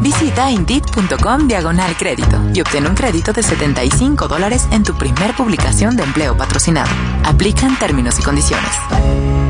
Visita indeed.com diagonal crédito y obtén un crédito de 75 dólares en tu primer publicación de empleo patrocinado. Aplican términos y condiciones.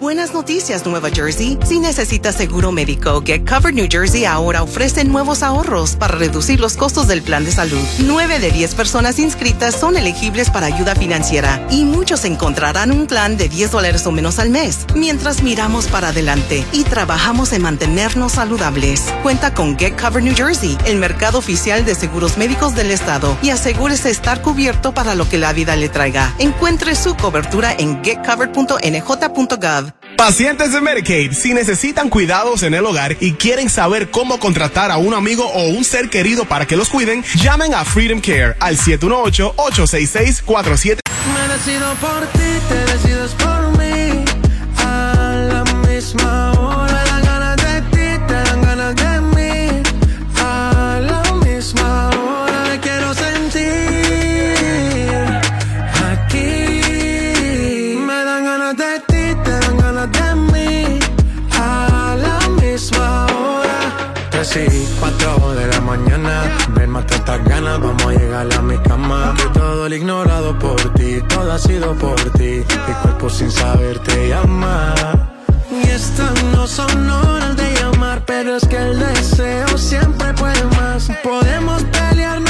Buenas noticias, Nueva Jersey. Si necesitas seguro médico, Get Covered New Jersey ahora ofrece nuevos ahorros para reducir los costos del plan de salud. Nueve de diez personas inscritas son elegibles para ayuda financiera y muchos encontrarán un plan de 10 dólares o menos al mes mientras miramos para adelante y trabajamos en mantenernos saludables. Cuenta con Get Covered New Jersey, el mercado oficial de seguros médicos del estado y asegúrese estar cubierto para lo que la vida le traiga. Encuentre su cobertura en getcovered.nj.gov. Pacientes de Medicaid, si necesitan cuidados en el hogar y quieren saber cómo contratar a un amigo o un ser querido para que los cuiden, llamen a Freedom Care al 718-866-47. Me decido por ti, te decides por Mata estas ganas, vamos a llegar a mi cama. Que todo el ignorado por ti, todo ha sido por ti. Mi cuerpo sin saber te llama. Y estas no son horas de llamar, pero es que el deseo siempre puede más. Podemos pelearnos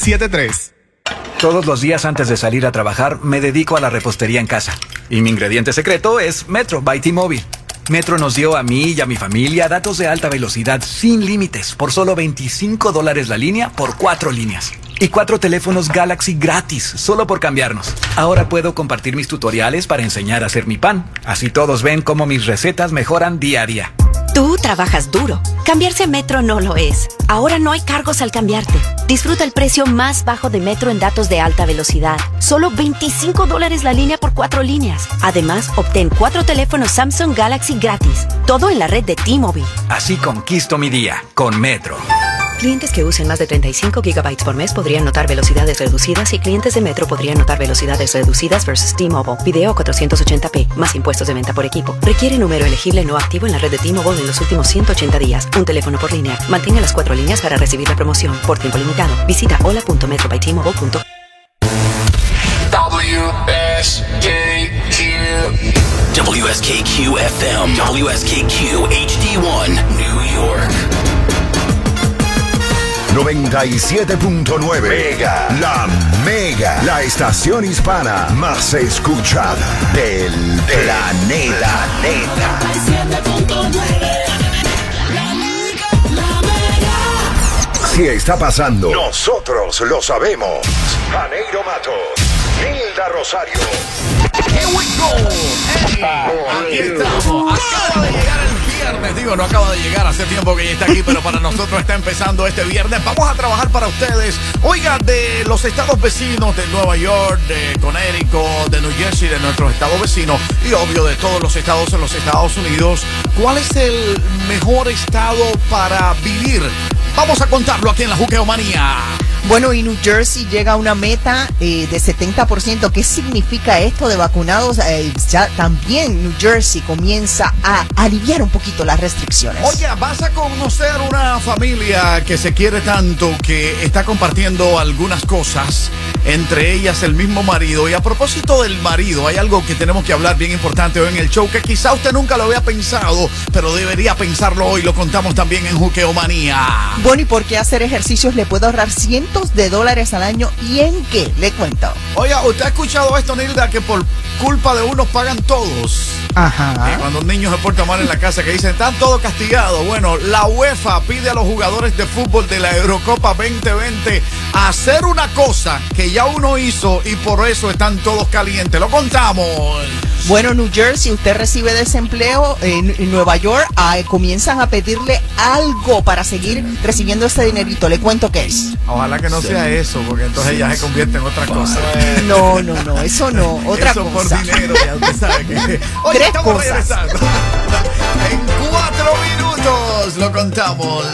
73. Todos los días antes de salir a trabajar me dedico a la repostería en casa. Y mi ingrediente secreto es Metro by T-Mobile. Metro nos dio a mí y a mi familia datos de alta velocidad sin límites por solo 25 dólares la línea por cuatro líneas. Y cuatro teléfonos Galaxy gratis, solo por cambiarnos. Ahora puedo compartir mis tutoriales para enseñar a hacer mi pan. Así todos ven cómo mis recetas mejoran día a día. Tú trabajas duro. Cambiarse a Metro no lo es. Ahora no hay cargos al cambiarte. Disfruta el precio más bajo de Metro en datos de alta velocidad. Solo 25 dólares la línea por cuatro líneas. Además, obtén cuatro teléfonos Samsung Galaxy gratis. Todo en la red de T-Mobile. Así conquisto mi día con Metro. Clientes que usen más de 35 gigabytes por mes podrían notar velocidades reducidas y clientes de Metro podrían notar velocidades reducidas versus T-Mobile. Video 480p, más impuestos de venta por equipo. Requiere número elegible no activo en la red de T-Mobile en los últimos 180 días. Un teléfono por línea. Mantenga las cuatro líneas para recibir la promoción por tiempo limitado. Visita hola.metrobytmobile.com. WSKQ. WSKQ FM. WSKQ HD1. New York. 97.9 Mega. La Mega. La estación hispana más escuchada del planeta. Si está pasando, nosotros lo sabemos. Janeiro Matos, Hilda Rosario. Here we go. Hey, aquí estamos. Acaba de llegar el viernes. Digo, no acaba de llegar. Hace tiempo que ya está aquí, pero para nosotros está empezando este viernes. Vamos a trabajar para ustedes. Oiga, de los estados vecinos de Nueva York, de Connecticut, de New Jersey, de nuestros estados vecinos y obvio de todos los estados en los Estados Unidos. ¿Cuál es el mejor estado para vivir? Vamos a contarlo aquí en la Juqueomanía. Bueno, y New Jersey llega a una meta eh, de 70%. ¿Qué significa esto de vacunados? Eh, ya también New Jersey comienza a aliviar un poquito las restricciones. Oye, vas a conocer una familia que se quiere tanto que está compartiendo algunas cosas, entre ellas el mismo marido. Y a propósito del marido, hay algo que tenemos que hablar bien importante hoy en el show que quizá usted nunca lo había pensado, pero debería pensarlo hoy. Lo contamos también en Juqueomanía. Bueno, ¿y por qué hacer ejercicios le puede ahorrar cientos de dólares al año? ¿Y en qué? Le cuento. Oiga, ¿usted ha escuchado esto, Nilda? Que por culpa de unos pagan todos. Ajá. Eh, cuando un niño se porta mal en la casa, que dicen, están todos castigados. Bueno, la UEFA pide a los jugadores de fútbol de la Eurocopa 2020 hacer una cosa que ya uno hizo y por eso están todos calientes. Lo contamos. Bueno, New Jersey, usted recibe desempleo, en, Nueva York ah, comienzan a pedirle algo para seguir recibiendo este dinerito. Le cuento qué es. Ojalá que no sea eso, porque entonces sí. ya se convierte en otra cosa. No, no, no, eso no, otra eso cosa. por dinero, ya usted sabe que... Oye, Tres cosas. Regresando. En cuatro minutos lo contamos.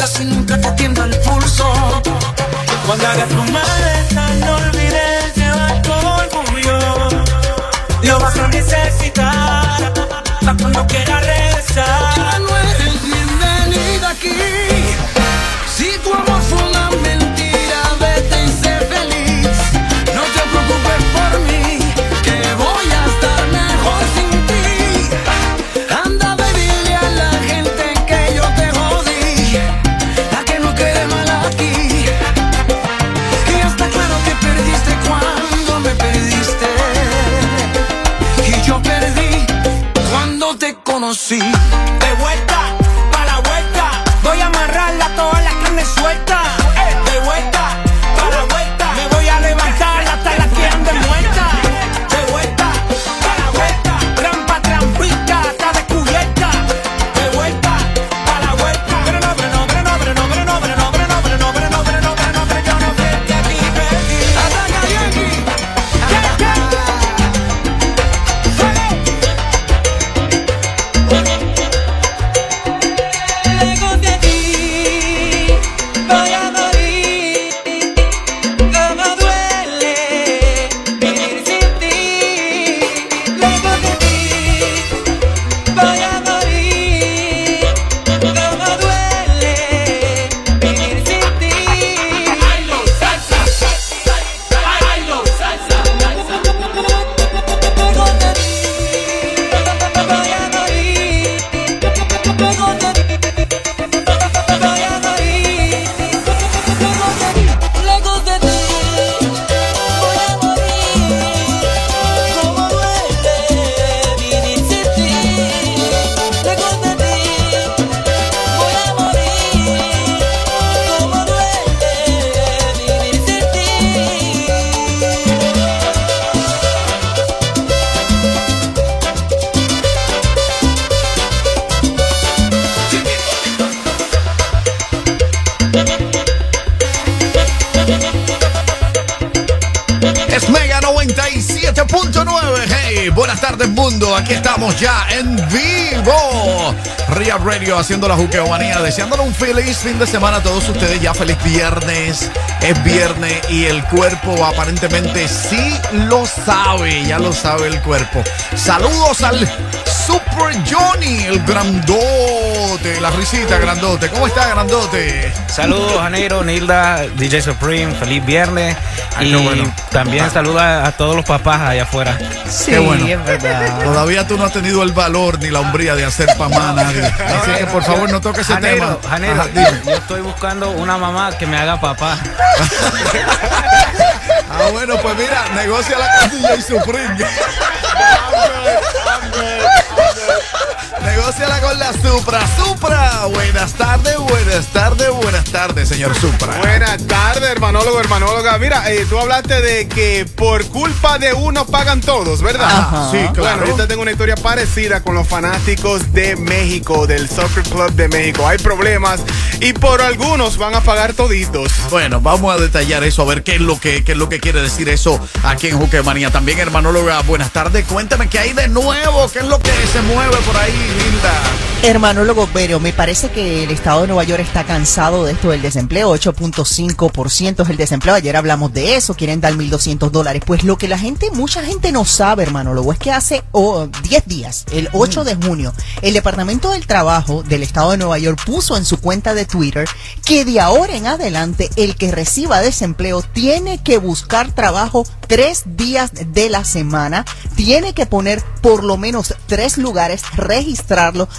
marchas y nunca te atiendo el pulso. Cuando hagas tu maleta, no olvides llevar tu orgullo. Lo vas a necesitar, pa' cuando quieras ya en vivo. Ria Radio haciendo la juqueomanía, deseándole un feliz fin de semana a todos ustedes. Ya feliz viernes, es viernes y el cuerpo aparentemente sí lo sabe, ya lo sabe el cuerpo. Saludos al Super Johnny, el grandote, la risita grandote. ¿Cómo está grandote? Saludos, Janeiro, Nilda, DJ Supreme, feliz viernes. Ay, y bueno. también Ah. saluda a todos los papás allá afuera. Sí, Qué bueno. es verdad. Todavía tú no has tenido el valor ni la hombría de hacer pamá a nadie. Así que por favor no toques ese tema. Janeiro, Ajá, dime. yo estoy buscando una mamá que me haga papá. Ah, bueno, pues mira, negocia la con DJ Supreme. Negociala con la Supra. Supra, buenas tardes, buenas tardes, buenas tardes, señor Supra. Buenas tardes, hermanólogo, hermanóloga. Mira, eh, tú hablaste de que por culpa de uno pagan todos, ¿verdad? Ajá. Sí, claro. Bueno, ahorita tengo una historia parecida con los fanáticos de México, del Soccer Club de México. Hay problemas y por algunos van a pagar toditos. Bueno, vamos a detallar eso, a ver qué es lo que, qué es lo que quiere decir eso aquí en Juquemanía. También, hermanóloga, buenas tardes. Cuéntame qué hay de nuevo, qué es lo que se mueve por ahí, Linda. Hermanólogo, pero me parece que el estado de Nueva York está cansado de esto del desempleo. 8.5% es el desempleo. Ayer hablamos de eso. Quieren dar 1.200 dólares. Pues lo que la gente, mucha gente no sabe, hermanólogo, es que hace oh, 10 días, el 8 de junio, el Departamento del Trabajo del estado de Nueva York puso en su cuenta de Twitter que de ahora en adelante el que reciba desempleo tiene que buscar trabajo tres días de la semana, tiene que poner por lo menos tres lugares,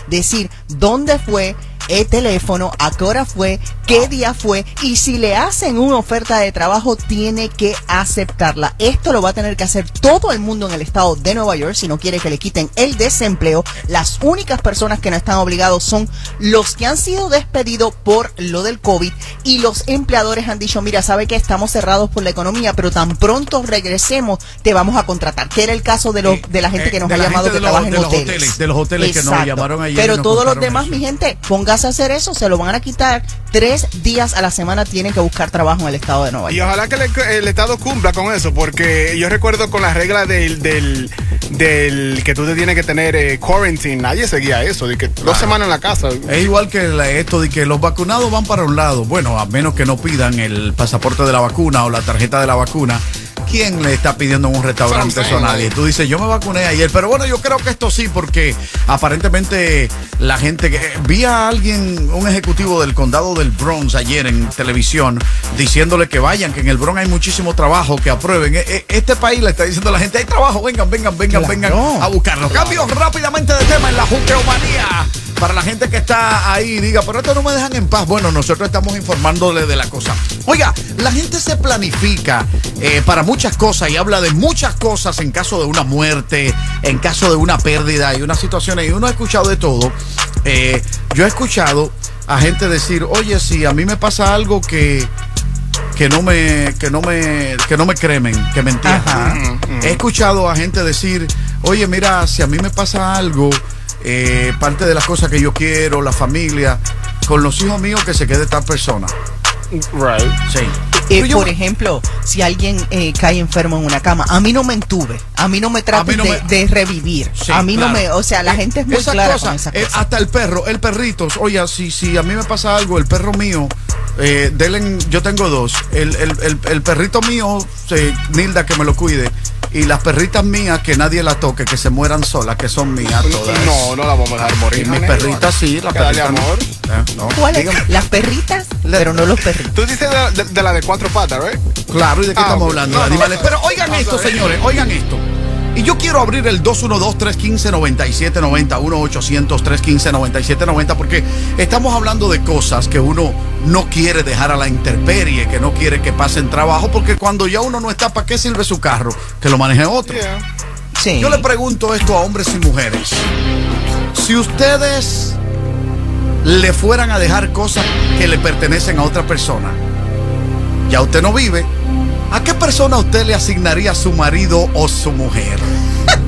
decir dónde fue, el teléfono, a qué hora fue, qué día fue y si le hacen una oferta de trabajo tiene que aceptarla. Esto lo va a tener que hacer todo el mundo en el estado de Nueva York si no quiere que le quiten el desempleo. Las únicas personas que no están obligados son los que han sido despedidos por lo del COVID y los empleadores han dicho, mira, sabe que estamos cerrados por la economía, pero tan pronto regresemos te vamos a contratar, que era el caso de, los, de la gente eh, que nos ha la llamado que trabaja en hoteles. de los hoteles que nos llamaron ayer Pero todos los demás, mi gente, a hacer eso, se lo van a quitar. Tres días a la semana tienen que buscar trabajo en el estado de Nueva Y York. ojalá que el, el Estado cumpla con eso, porque yo recuerdo con la regla del, del, del que tú te tienes que tener eh, quarantine, nadie seguía eso, de que dos semanas en la casa. Es igual que la- esto de que los vacunados van para un lado. Bueno, a menos que no pidan el pasaporte de la vacuna o la tarjeta de la vacuna. ¿Quién le está pidiendo en un restaurante eso a nadie? Tú dices, yo me vacuné ayer, pero bueno, yo creo que esto sí, porque aparentemente la gente que vi a alguien, un ejecutivo del condado del Bronx ayer en televisión, diciéndole que vayan, que en el Bronx hay muchísimo trabajo, que aprueben. E- e- Este país le está diciendo a la gente, hay trabajo, vengan, vengan, vengan, vengan a buscarlo. Cambio rápidamente de tema en la Juqueomanía. Para la gente que está ahí, diga, pero esto no me dejan en paz. Bueno, nosotros estamos informándole de la cosa. Oiga, la gente se planifica eh, para muchas cosas y habla de muchas cosas en caso de una muerte, en caso de una pérdida y unas situaciones. Y uno ha escuchado de todo. Eh, yo he escuchado a gente decir, oye, si a mí me pasa algo que que no me que no me que no me cremen, que me entiendan. He escuchado a gente decir, "Oye, mira, si a mí me pasa algo, eh, parte de las cosas que yo quiero, la familia, con los hijos míos que se quede esta persona." Right. Sí. Eh, por ejemplo, si alguien eh, cae enfermo en una cama, a mí no me entube, a mí no me traten no de, me- de revivir, Sí, a mí no me, o sea, la gente es muy Esa clara cosa, con esa eh, hasta el perro, el perrito, oye, si, si a mí me pasa algo, el perro mío, eh, denle- yo tengo dos, el, el- el- el perrito mío, eh, Nilda, que me lo cuide, y las perritas mías, que nadie las toque, que se mueran solas, que son mías todas. No, no la vamos a dejar morir. Y mis perritas sí, las perritas. amor. Eh, no. ¿Cuáles? Las perritas, pero no los perritos. Tú dices de, de- de la de cuatro patas, ¿right? Claro, ¿y de qué Ah, estamos hablando? No, de no, animales. no. Pero oigan No, esto, señores, oigan esto. Y yo quiero abrir el 212-315-9790, 1-800-315-9790, porque estamos hablando de cosas que uno no quiere dejar a la intemperie, que no quiere que pasen trabajo, porque cuando ya uno no está, ¿para qué sirve su carro? Que lo maneje otro. Sí. Yo le pregunto esto a hombres y mujeres. Si ustedes le fueran a dejar cosas que le pertenecen a otra persona, ya usted no vive, ¿a qué persona usted le asignaría su marido o su mujer?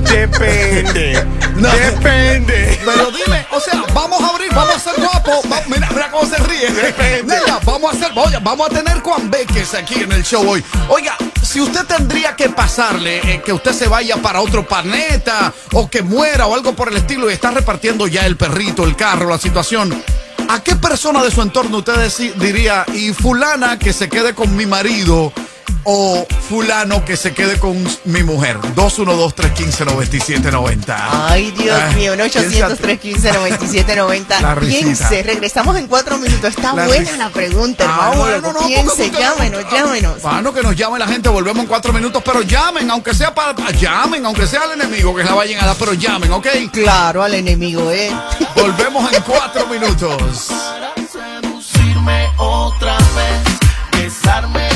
Depende. No. Depende. Pero dime, o sea, vamos a abrir, vamos a ser guapos. Va- mira, mira cómo se ríe. Nela, vamos vamos a hacer, oye, vamos a tener Juan Beques aquí en el show hoy. Oiga, si usted tendría que pasarle eh, que usted se vaya para otro planeta o que muera o algo por el estilo y está repartiendo ya el perrito, el carro, la situación. ¿A qué persona de su entorno usted diría, y fulana que se quede con mi marido o fulano que se quede con mi mujer? 212-315-9790. Ay, Dios Ah, mío, un piensa- 800 315 9790 La risita. Piense, regresamos en cuatro minutos. Está La buena la pregunta, Ah, hermano. bueno, no, Piense, usted- llámenos, llámenos. Bueno, que nos llame la gente, volvemos en cuatro minutos, pero llamen, aunque sea para, llamen, aunque sea al enemigo que la vayan a dar, pero llamen, ¿ok? Claro, al enemigo, ¿eh? Volvemos en cuatro minutos. seducirme otra vez, besarme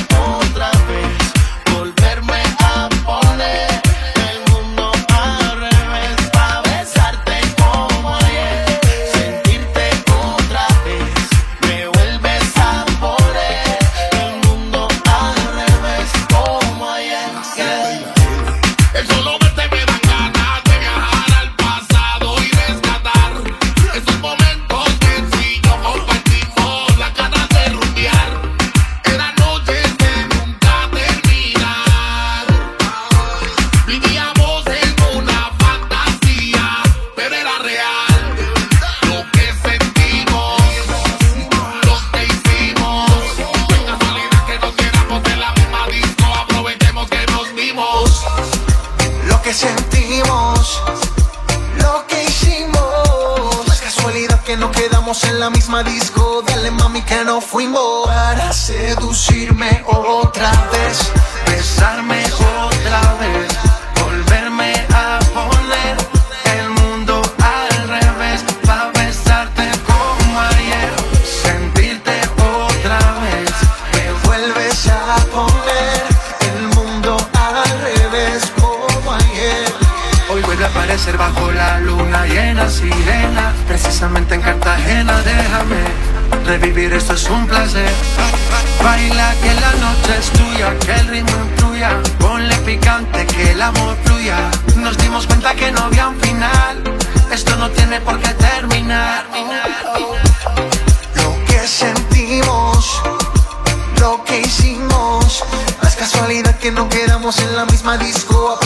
revivir, esto es un placer. Baila que la noche es tuya, que el ritmo influya. Ponle picante, que el amor fluya. Nos dimos cuenta que no había un final. Esto no tiene por qué terminar. Lo que sentimos lo que hicimos. Es casualidad que no quedamos en la misma disco.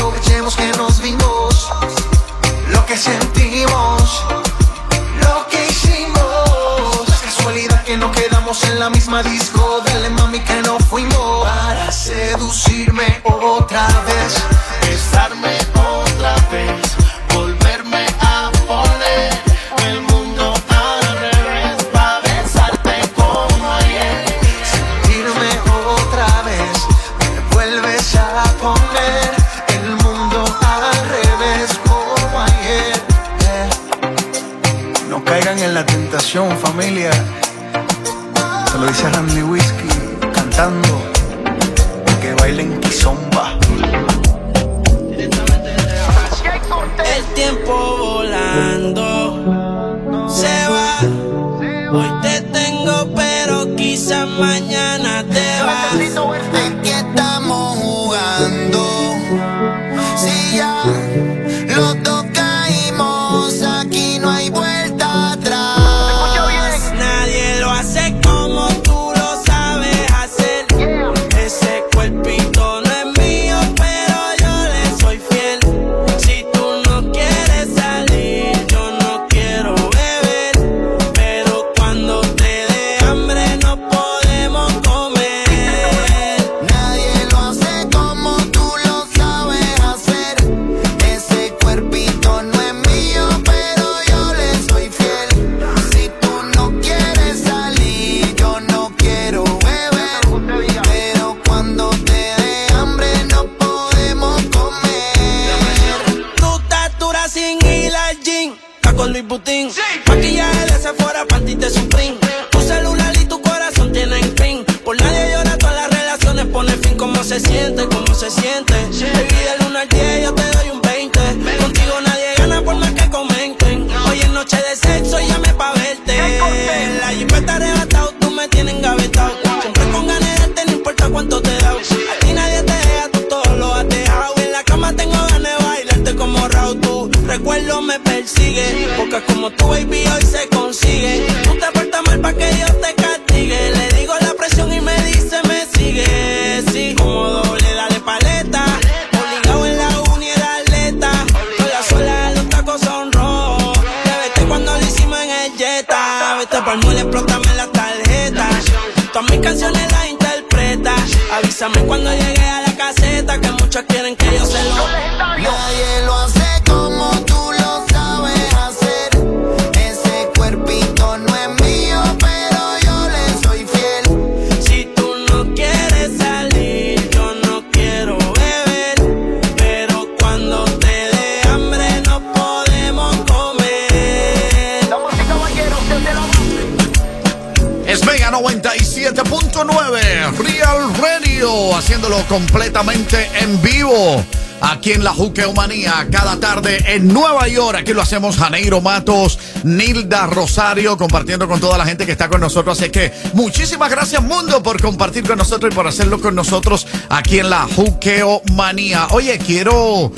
Haciéndolo completamente en vivo. Aquí en la Juqueomanía, cada tarde en Nueva York. Aquí lo hacemos Janeiro Matos, Nilda Rosario, compartiendo con toda la gente que está con nosotros. Así que muchísimas gracias, mundo, por compartir con nosotros y por hacerlo con nosotros aquí en la Juqueomanía. Oye, quiero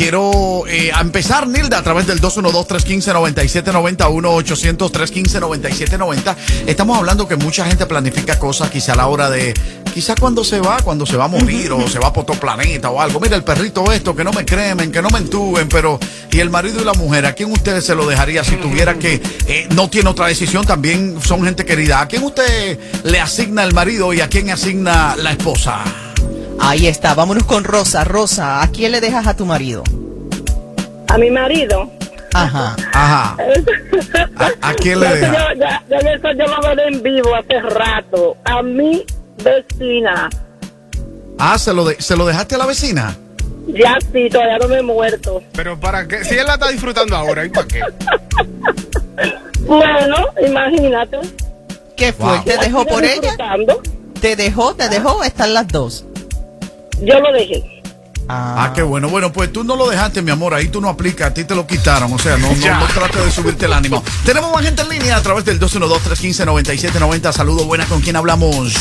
Quiero eh, a empezar, Nilda, a través del 212-315-9790, 1-800-315-9790. Estamos hablando que mucha gente planifica cosas quizá a la hora de, quizá cuando se va, cuando se va a morir o se va por otro planeta o algo. Mira, el perrito esto, que no me cremen, que no me entuben, pero... Y el marido y la mujer, ¿a quién ustedes se lo dejaría si tuviera que... eh, no tiene otra decisión, también son gente querida. ¿A quién usted le asigna el marido y a quién asigna la esposa? Ahí está, vámonos con Rosa. Rosa, ¿a quién le dejas a tu marido? A mi marido. Ajá. Ajá. ¿A, a quién le Ya, deja? ya, ya, ya eso yo lo veré en vivo hace rato. A mi vecina. Ah, ¿se lo, de- ¿se lo dejaste a la vecina? Ya sí, todavía no me he muerto. Pero para qué, si él la está disfrutando ahora, ¿y para qué? Bueno, imagínate. ¿Qué fue? Wow. ¿Te dejó por ella? ¿Te dejó? ¿Te dejó? Están las dos. Yo lo dejé. Ah, qué bueno. Bueno, pues tú no lo dejaste, mi amor. Ahí tú no aplicas. A ti te lo quitaron. O sea, no, no, no trates de subirte el ánimo. Tenemos más gente en línea a través del 212-315-9790. Saludos, buenas. ¿Con quién hablamos?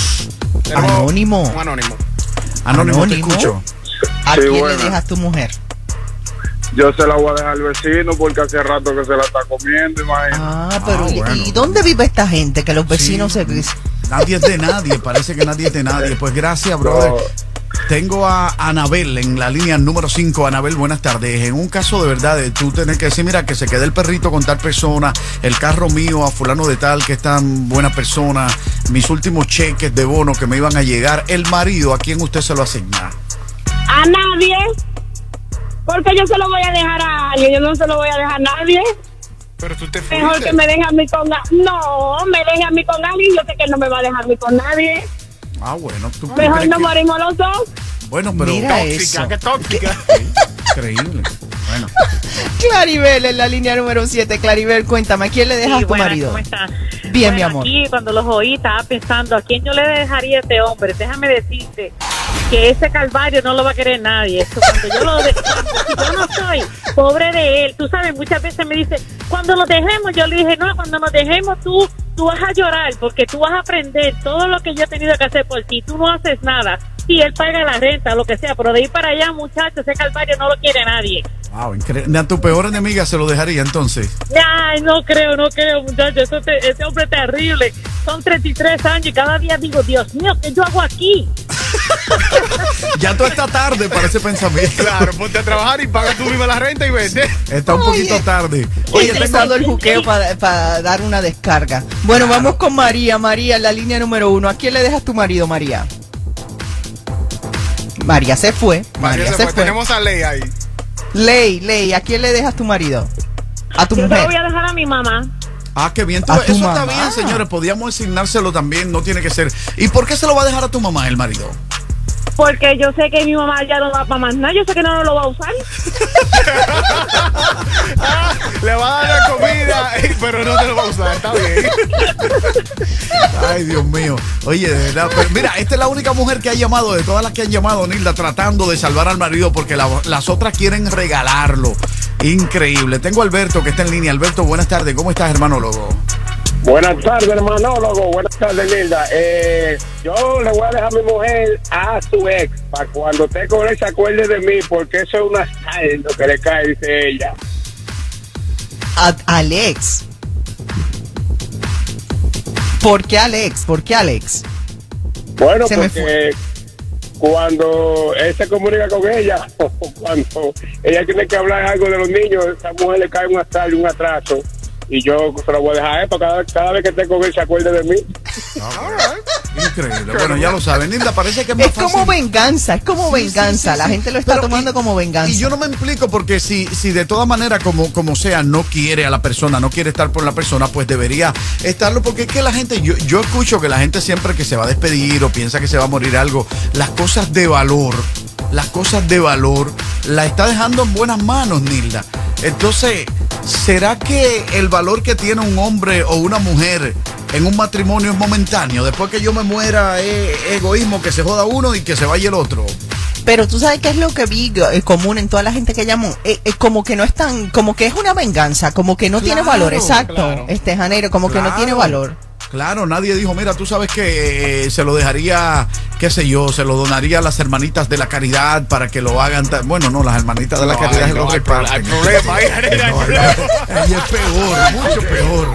Anónimo. Un anónimo. Anónimo, te Anónimo. escucho. ¿A Sí, quién buena. le dejas tu mujer? Yo se la voy a dejar al vecino porque hace rato que se la está comiendo, imagínate. Ah, pero Ah, ¿y- bueno. ¿y dónde vive esta gente? Que los vecinos se... Nadie es de nadie. Parece que nadie es de nadie. Pues gracias, brother. Tengo a Anabel en la línea número 5. Anabel, buenas tardes. En un caso de verdad, de tú tener que decir, mira, que se quede el perrito con tal persona, el carro mío a fulano de tal, que es tan buena persona, mis últimos cheques de bono que me iban a llegar, el marido, ¿a quién usted se lo asigna? A nadie. Porque yo se lo voy a dejar a alguien. Yo no se lo voy a dejar a nadie. Pero tú te Mejor fuiste. que me deje a mí con... a- No, me deje a mí con alguien. Yo sé que él no me va a dejar a mí con nadie. Ah, bueno, tú Mejor nos que- morimos los dos. Bueno, pero Mira Tóxica, eso. qué tóxica. increíble. Bueno, Claribel en la línea número 7. Claribel, cuéntame, ¿a quién le dejas Sí, a tu buenas, marido? ¿cómo están? Bien, mi Bueno, amor. Aquí cuando los oí estaba pensando, ¿a quién yo le dejaría a este hombre? Déjame decirte que ese calvario no lo va a querer nadie. Cuando yo lo de- cuando yo no soy pobre de él, tú sabes, muchas veces me dice, cuando nos dejemos, yo le dije, no, cuando nos dejemos tú, tú vas a llorar porque tú vas a aprender todo lo que yo he tenido que hacer por ti. Tú no haces nada. Sí, él paga la renta, lo que sea, pero de ahí para allá, muchachos, ese calvario no lo quiere nadie. wow, increíble. A tu peor enemiga se lo dejaría entonces. Ay, no creo, no creo, muchachos. Ese, ese hombre es terrible. Son 33 años y cada día digo, Dios mío, ¿qué yo hago aquí? Ya tú estás tarde para ese pensamiento. Claro, ponte a trabajar y paga tú misma la renta y vete. Está un poquito Oye. tarde. Oye, empezando el juqueo para dar una descarga. Bueno, vamos con María. María, en la línea número uno. ¿A quién le dejas tu marido, María? María se fue. María, María se, se fue. fue. Tenemos a Ley ahí. Ley, Ley, ¿a quién le dejas tu marido? A tu Yo se lo voy mujer. a dejar a mi mamá. Ah, qué bien. Eso está bien, señores. Podíamos asignárselo también. No tiene que ser. ¿Y por qué se lo va a dejar a tu mamá, el marido? Porque yo sé que mi mamá ya no va para más nada. Yo sé que no lo va a usar. Le va a dar la comida, eh, pero no te lo va a usar. Está bien. Ay, Dios mío. Oye, de verdad. Pero mira, esta es la única mujer que ha llamado, de todas las que han llamado, Nilda, tratando de salvar al marido porque la- las otras quieren regalarlo. Increíble. Tengo a Alberto que está en línea. Alberto, buenas tardes. ¿Cómo estás, hermanólogo? Buenas tardes, hermanólogo. Buenas tardes, Nilda. Eh, yo le voy a dejar a mi mujer a su ex para cuando esté con él se acuerde de mí, porque eso es una sal lo que le cae, dice ella. A Alex. ¿Por qué Alex? ¿Por qué Alex? Bueno, Se porque cuando él se comunica con ella, o cuando ella tiene que hablar algo de los niños, esa mujer le cae un atraso, un atraso. Y yo se lo voy a dejar para cada, cada vez que esté con él se acuerde de mí. Increíble. Bueno, ya lo saben. Nilda, parece que es más Es como venganza, es como Sí, venganza. sí, La sí. gente lo está Pero tomando y- como venganza. Y yo no me explico porque si, si de todas maneras, como, como sea, no quiere a la persona, no quiere estar por la persona, pues debería estarlo. Porque es que la gente, yo, yo escucho que la gente siempre que se va a despedir o piensa que se va a morir algo, las cosas de valor, las cosas de valor, la está dejando en buenas manos, Nilda. Entonces, ¿será que el valor que tiene un hombre o una mujer en un matrimonio es momentáneo? Después que yo me muera, es egoísmo que se joda uno y que se vaya el otro. Pero tú sabes qué es lo que vi eh, común en toda la gente que llamó, Eh, eh, como que no es tan, como que es una venganza, como que no tiene valor, exacto, claro. este Janeiro, como que no tiene valor. Claro, nadie dijo, mira, tú sabes que eh, se lo dejaría, qué sé yo, se lo donaría a las hermanitas de la caridad para que lo hagan. Bueno, no, las hermanitas de la No, caridad hay- lo no, hay pro- reparten. hay problema, hay- hay- hay No, problema. ahí es peor, mucho peor.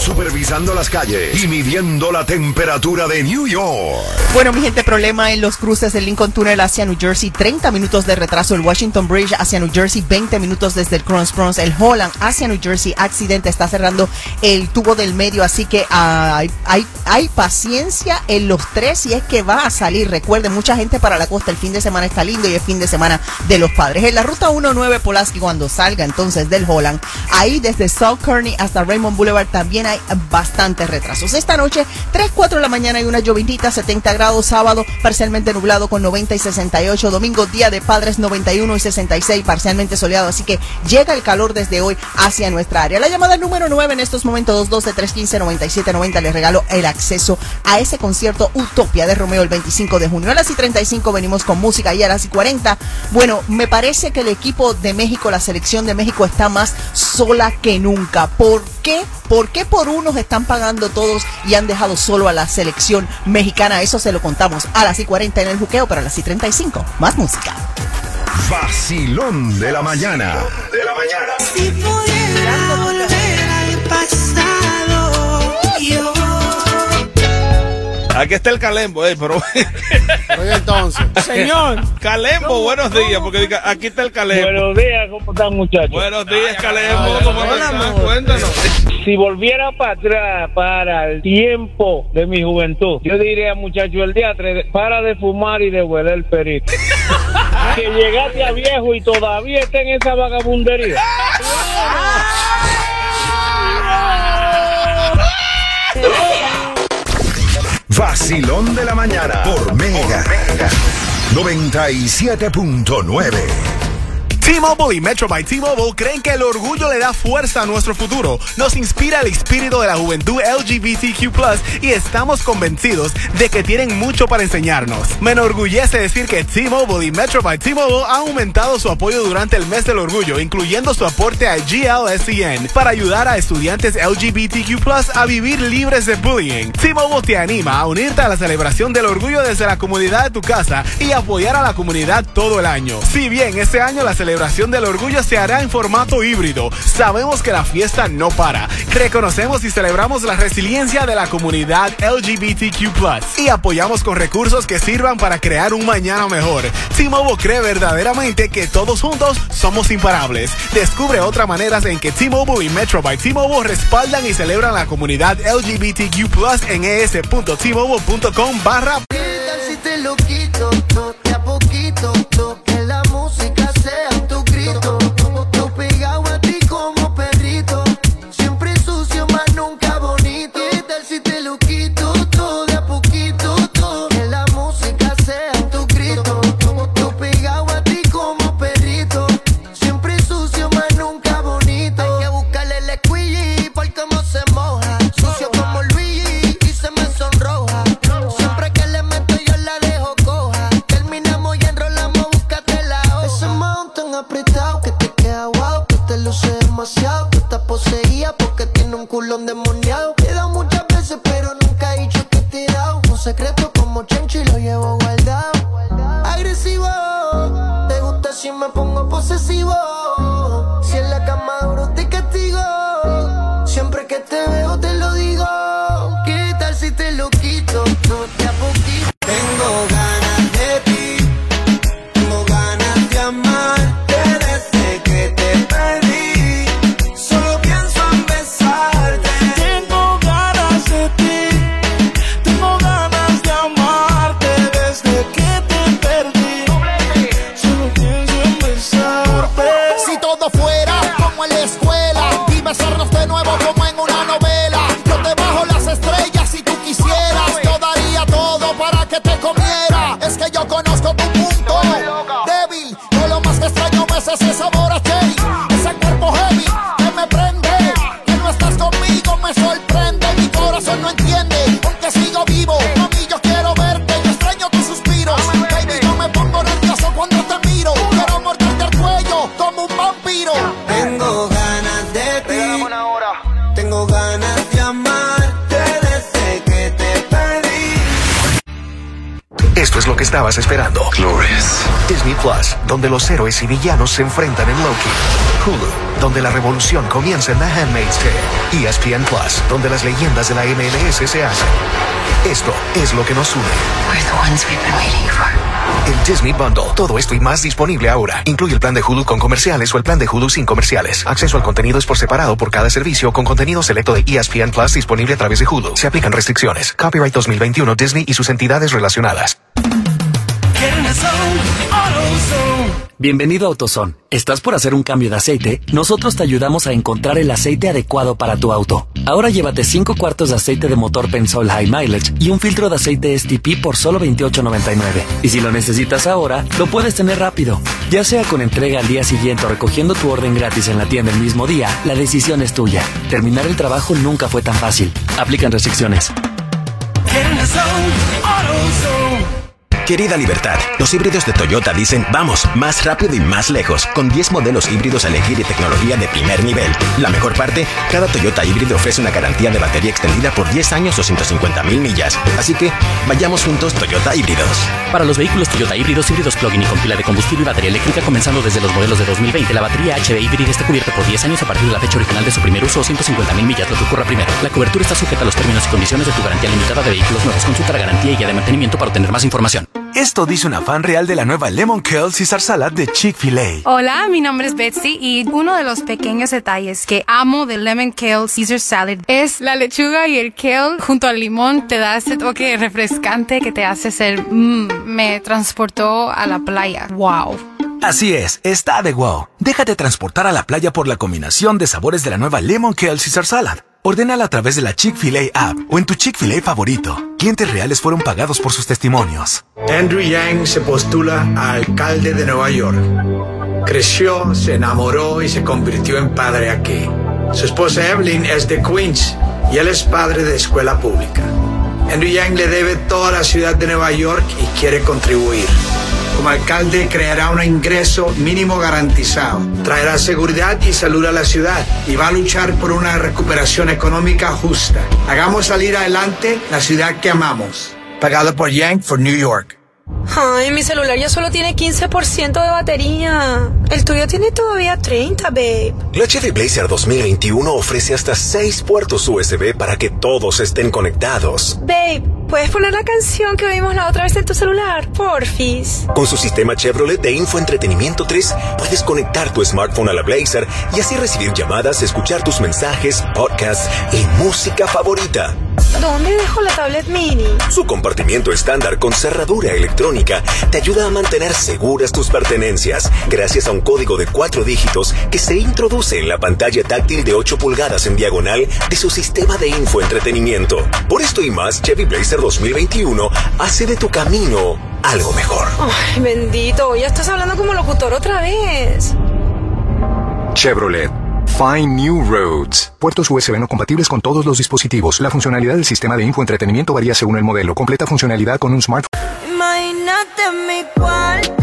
Supervisando las calles y midiendo la temperatura de New York. Bueno, mi gente, problema en los cruces del Lincoln Tunnel hacia New Jersey, 30 minutos de retraso. El Washington Bridge hacia New Jersey, 20 minutos desde el Cross Bronx. El Holland hacia New Jersey, accidente, está cerrando el tubo del medio, así que hay, hay, hay paciencia en los tres y es que va a salir. Recuerden, mucha gente para la costa, el fin de semana está lindo y es fin de semana de los padres. En la ruta 19 Pulaski, cuando salga entonces del Holland, ahí desde South Kearney hasta Raymond Boulevard también hay bastantes retrasos. Esta noche, 3, 4 de la mañana hay una llovinita, 70 grados, sábado parcialmente nublado con 90 y 68, domingo día de padres 91 y 66, parcialmente soleado, así que llega el calor desde hoy hacia nuestra área. La llamada número 9 en estos momentos, 212-315-9790, les regalo el acceso a ese concierto Utopia de Romeo el 25 de junio. A las y 35 venimos con música y a las y 40, bueno, me parece que el equipo de México, la selección de México está más sola que nunca. ¿Por qué? ¿Por qué por unos están pagando todos y han dejado solo a la selección mexicana? Eso se lo contamos a las y 40 en el juqueo, pero a las y 35. Más música. Vacilón de la mañana. De la mañana. Aquí está el Calembo, eh, pero. Oye, entonces. Señor. Calembo, buenos días, porque aquí está el Calembo. Buenos días, ¿cómo están muchachos? Buenos días, Calembo. ¿Cómo estás? Cuéntanos. Si volviera para atrás, para el tiempo de mi juventud, yo diría, muchacho, el día 3, para de fumar y de hueler el perito. que llegaste a viejo y todavía está en esa vagabundería. Vacilón de la mañana por Mega. 97.9. T-Mobile y Metro by T-Mobile creen que el orgullo le da fuerza a nuestro futuro, nos inspira el espíritu de la juventud LGBTQ+, y estamos convencidos de que tienen mucho para enseñarnos. Me enorgullece decir que T-Mobile y Metro by T-Mobile han aumentado su apoyo durante el mes del orgullo, incluyendo su aporte a GLSEN para ayudar a estudiantes LGBTQ+, a vivir libres de bullying. T-Mobile te anima a unirte a la celebración del orgullo desde la comunidad de tu casa y apoyar a la comunidad todo el año. Si bien este año la celebración del orgullo se hará en formato híbrido, sabemos que la fiesta no para. Reconocemos y celebramos la resiliencia de la comunidad LGBTQ+, y apoyamos con recursos que sirvan para crear un mañana mejor. T-Mobile cree verdaderamente que todos juntos somos imparables. Descubre otras maneras en que T-Mobile y Metro by T-Mobile respaldan y celebran la comunidad LGBTQ+, en es.tmobile.com barra ¿Qué si te lo quito? A poquito, que la música si me pongo posesivo. Si en la cama duro te castigo. Siempre que te veo estabas esperando. Glorious. Disney Plus, donde los héroes y villanos se enfrentan en Loki. Hulu, donde la revolución comienza en The Handmaid's Tale. ESPN Plus, donde las leyendas de la MLS se hacen. Esto es lo que nos une. El Disney Bundle. Todo esto y más disponible ahora. Incluye el plan de Hulu con comerciales o el plan de Hulu sin comerciales. Acceso al contenido es por separado por cada servicio con contenido selecto de ESPN Plus disponible a través de Hulu. Se aplican restricciones. Copyright 2021 Disney y sus entidades relacionadas. Bienvenido a AutoZone. ¿Estás por hacer un cambio de aceite? Nosotros te ayudamos a encontrar el aceite adecuado para tu auto. Ahora llévate 5 cuartos de aceite de motor Pensol High Mileage y un filtro de aceite STP por solo $28.99. Y si lo necesitas ahora, lo puedes tener rápido. Ya sea con entrega al día siguiente o recogiendo tu orden gratis en la tienda el mismo día, la decisión es tuya. Terminar el trabajo nunca fue tan fácil. Aplican restricciones. Querida Libertad, los híbridos de Toyota dicen vamos más rápido y más lejos, con 10 modelos híbridos a elegir y tecnología de primer nivel. La mejor parte, cada Toyota híbrido ofrece una garantía de batería extendida por 10 años o 150 mil millas. Así que vayamos juntos Toyota híbridos. Para los vehículos Toyota híbridos, híbridos plug-in y con pila de combustible y batería eléctrica comenzando desde los modelos de 2020, la batería HB híbrida está cubierta por 10 años a partir de la fecha original de su primer uso o 150 mil millas, lo que ocurra primero. La cobertura está sujeta a los términos y condiciones de tu garantía limitada de vehículos nuevos. Consulta la garantía y guía de mantenimiento para obtener más información. Esto dice una fan real de la nueva Lemon Curl Caesar Salad de Chick-fil-A. Hola, mi nombre es Betsy y uno de los pequeños detalles que amo del Lemon Kale Caesar Salad es la lechuga y el kale junto al limón te da ese toque refrescante que te hace ser mmm, me transportó a la playa. Wow. Así es, está de wow. Déjate transportar a la playa por la combinación de sabores de la nueva Lemon Kale Caesar Salad. Ordénala a través de la Chick-fil-A app o en tu Chick-fil-A favorito. Clientes reales fueron pagados por sus testimonios. Andrew Yang se postula a alcalde de Nueva York. Creció, se enamoró y se convirtió en padre aquí. Su esposa Evelyn es de Queens y él es padre de escuela pública. Andrew Yang le debe toda la ciudad de Nueva York y quiere contribuir. Como alcalde creará un ingreso mínimo garantizado, traerá seguridad y salud a la ciudad y va a luchar por una recuperación económica justa. Hagamos salir adelante la ciudad que amamos. Pagado por Yang for New York. Ay, mi celular ya solo tiene 15% de batería. El tuyo tiene todavía 30, babe. La Chevy Blazer 2021 ofrece hasta 6 puertos USB para que todos estén conectados. Babe, ¿puedes poner la canción que oímos la otra vez en tu celular? Porfis. Con su sistema Chevrolet de Infoentretenimiento 3, puedes conectar tu smartphone a la Blazer y así recibir llamadas, escuchar tus mensajes, podcasts y música favorita. ¿Dónde dejo la tablet mini? Su compartimiento estándar con cerradura electrónica te ayuda a mantener seguras tus pertenencias gracias a un código de cuatro dígitos que se introduce en la pantalla táctil de 8 pulgadas en diagonal de su sistema de infoentretenimiento. Por esto y más, Chevy Blazer 2021 hace de tu camino algo mejor. Ay, bendito, ya estás hablando como locutor otra vez. Chevrolet. Find New Roads. Puertos USB no compatibles con todos los dispositivos. La funcionalidad del sistema de infoentretenimiento varía según el modelo. Completa funcionalidad con un smartphone. Imagínate mi cuarto,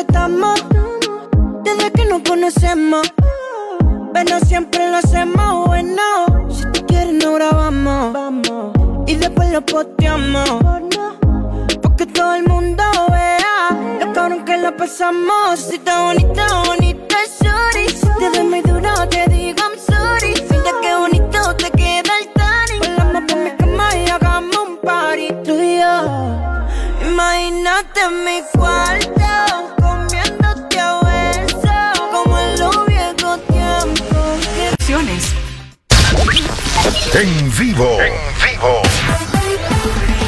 estamos. Desde que nos conocemos. Pero siempre lo hacemos bueno. Si tú quieres, no grabamos. Y después lo posteamos. Porque todo el mundo vea lo cabrón que lo pasamos. Si está bonita, bonita, sorry. Si te doy muy duro, te digo I'm sorry. Mira qué bonito te queda el tanning. Volamos por mi cama y hagamos un party. Tú y yo. Imagínate mi cuarto. En vivo. En vivo.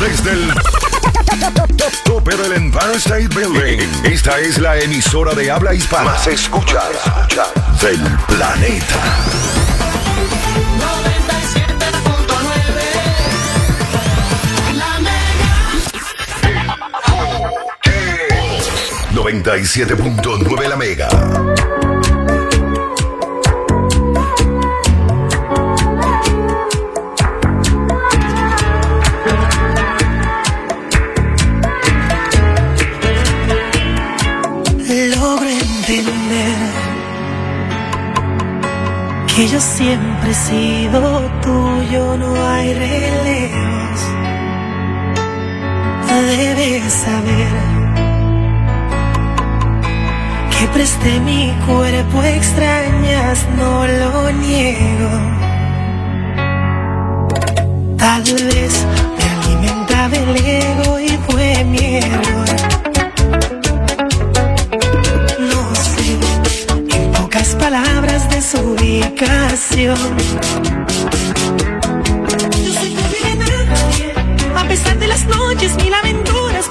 Desde el tope del Empire State Building. Esta es la emisora de habla hispana. Más escuchada del planeta. 97.9 la mega. Que yo siempre he sido tuyo, no hay relevos. Debes saber que presté mi cuerpo extrañas, no lo niego. Tal vez me alimentaba el ego y fue mi error. Ubicación. Yo soy nadie, a pesar de las noches, mil aventuras